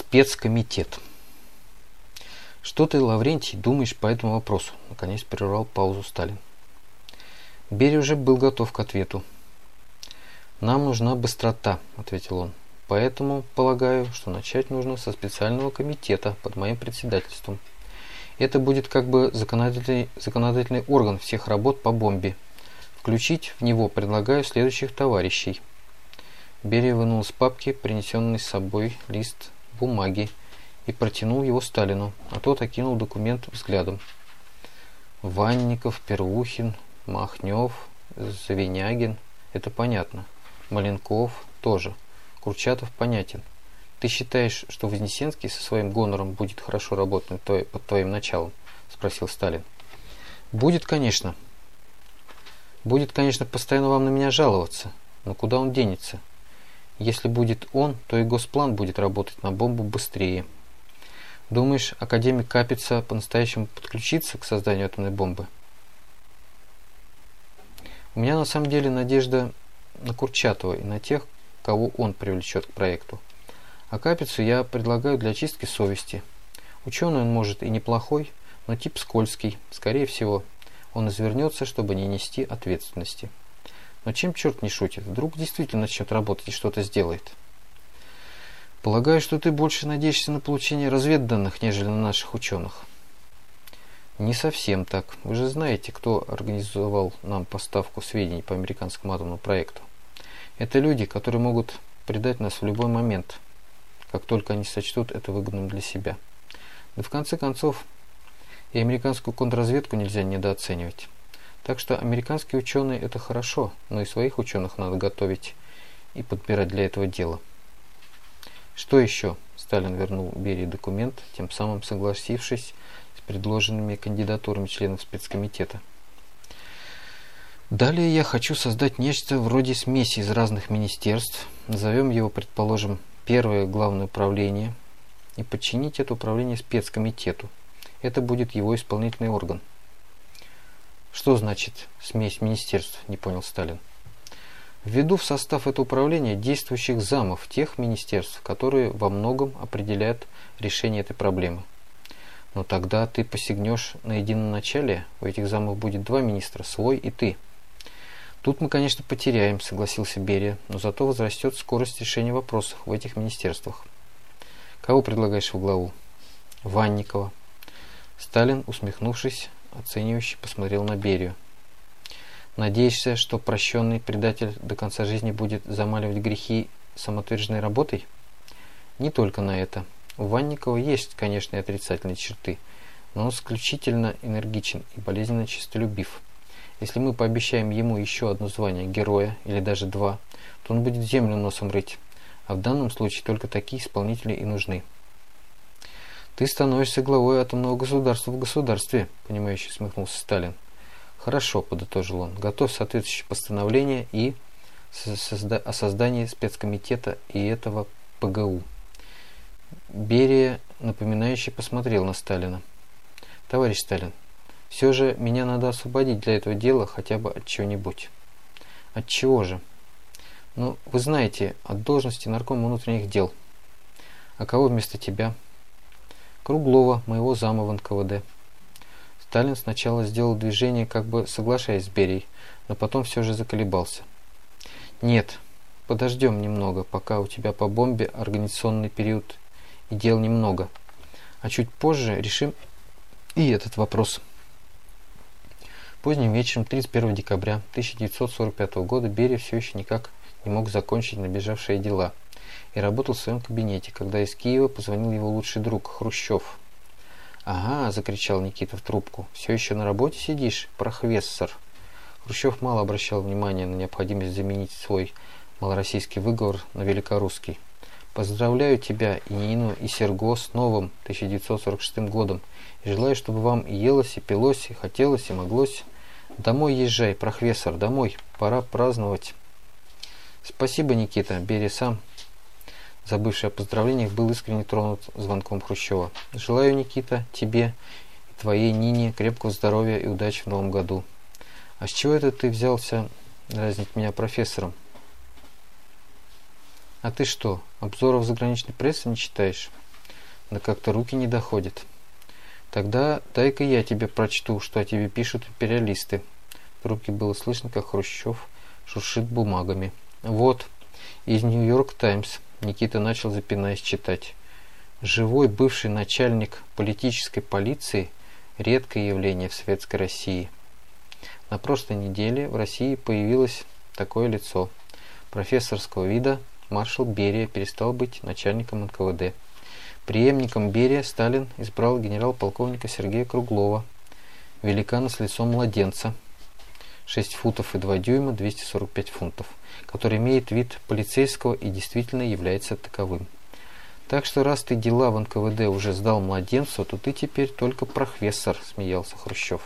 Спецкомитет. Что ты, Лаврентий, думаешь по этому вопросу? Наконец прервал паузу Сталин. Берия уже был готов к ответу. «Нам нужна быстрота», — ответил он. «Поэтому полагаю, что начать нужно со специального комитета под моим председательством. Это будет как бы законодательный, законодательный орган всех работ по бомбе. Включить в него предлагаю следующих товарищей». Берия вынул из папки принесенный с собой лист бумаги и протянул его Сталину, а тот окинул документ взглядом. Ванников, Первухин, Махнев, Завинягин – это понятно. Маленков тоже. Курчатов понятен. Ты считаешь, что Вознесенский со своим гонором будет хорошо работать под твоим началом? Спросил Сталин. Будет, конечно. Будет, конечно, постоянно вам на меня жаловаться. Но куда он денется? Если будет он, то и Госплан будет работать на бомбу быстрее. Думаешь, академик Капица по-настоящему подключится к созданию атомной бомбы? У меня на самом деле надежда на Курчатова и на тех, кого он привлечет к проекту. А Капицу я предлагаю для чистки совести. Ученый он может и неплохой, но тип скользкий. Скорее всего, он извернется, чтобы не нести ответственности. Но чем черт не шутит? Вдруг действительно начнет работать и что-то сделает. Полагаю, что ты больше надеешься на получение разведданных, нежели на наших ученых. Не совсем так. Вы же знаете, кто организовал нам поставку сведений по американскому атомному проекту. Это люди, которые могут предать нас в любой момент, как только они сочтут это выгодным для себя. Да в конце концов, и американскую контрразведку нельзя недооценивать. Так что американские ученые это хорошо, но и своих ученых надо готовить и подбирать для этого дела. Что еще? Сталин вернул Берии документ, тем самым согласившись с предложенными кандидатурами членов спецкомитета. Далее я хочу создать нечто вроде смеси из разных министерств, назовем его, предположим, первое главное управление, и подчинить это управление спецкомитету. Это будет его исполнительный орган. Что значит смесь министерств, не понял Сталин. Введу в состав этого управления действующих замов тех министерств, которые во многом определяют решение этой проблемы. Но тогда ты посягнешь на единоначалие, у этих замов будет два министра, свой и ты. Тут мы, конечно, потеряем, согласился Берия, но зато возрастет скорость решения вопросов в этих министерствах. Кого предлагаешь в главу? Ванникова. Сталин, усмехнувшись, оценивающе посмотрел на Берию. «Надеешься, что прощенный предатель до конца жизни будет замаливать грехи самоотверженной работой?» «Не только на это. У Ванникова есть, конечно, и отрицательные черты, но он исключительно энергичен и болезненно честолюбив. Если мы пообещаем ему еще одно звание героя, или даже два, то он будет землю носом рыть, а в данном случае только такие исполнители и нужны». «Ты становишься главой атомного государства в государстве», – понимающе смехнулся Сталин. «Хорошо», – подытожил он, – «готовь соответствующее постановление и о создании спецкомитета и этого ПГУ». Берия, напоминающий, посмотрел на Сталина. «Товарищ Сталин, все же меня надо освободить для этого дела хотя бы от чего-нибудь». «От чего же?» «Ну, вы знаете, от должности наркома внутренних дел». «А кого вместо тебя?» Круглова, моего зама в НКВД. Сталин сначала сделал движение, как бы соглашаясь с Берией, но потом все же заколебался. «Нет, подождем немного, пока у тебя по бомбе организационный период и дел немного. А чуть позже решим и этот вопрос». Поздним вечером 31 декабря 1945 года Берия все еще никак не мог закончить набежавшие дела – и работал в своем кабинете, когда из Киева позвонил его лучший друг Хрущев. «Ага», – закричал Никита в трубку, – «все еще на работе сидишь, прохвессор?» Хрущев мало обращал внимания на необходимость заменить свой малороссийский выговор на великорусский. «Поздравляю тебя, и Нину, и Серго с новым 1946 годом, и желаю, чтобы вам и елось, и пилось, и хотелось, и моглось. Домой езжай, профессор, домой, пора праздновать». «Спасибо, Никита, бери сам забывший о поздравлениях, был искренне тронут звонком Хрущева. «Желаю, Никита, тебе и твоей Нине крепкого здоровья и удачи в новом году. А с чего это ты взялся дразнить меня профессором?» «А ты что, обзоров заграничной прессы не читаешь?» Да как-то руки не доходят. Тогда дай-ка я тебе прочту, что о тебе пишут империалисты. В трубке было слышно, как Хрущев шуршит бумагами. Вот, из Нью-Йорк Таймс. Никита начал, запинаясь, читать. Живой бывший начальник политической полиции – редкое явление в Светской России. На прошлой неделе в России появилось такое лицо. Профессорского вида маршал Берия перестал быть начальником НКВД. Преемником Берия Сталин избрал генерал-полковника Сергея Круглова, великана с лицом младенца, 6 футов и 2 дюйма, 245 фунтов, который имеет вид полицейского и действительно является таковым. Так что раз ты дела в НКВД уже сдал младенцу, то ты теперь только профессор, смеялся Хрущев.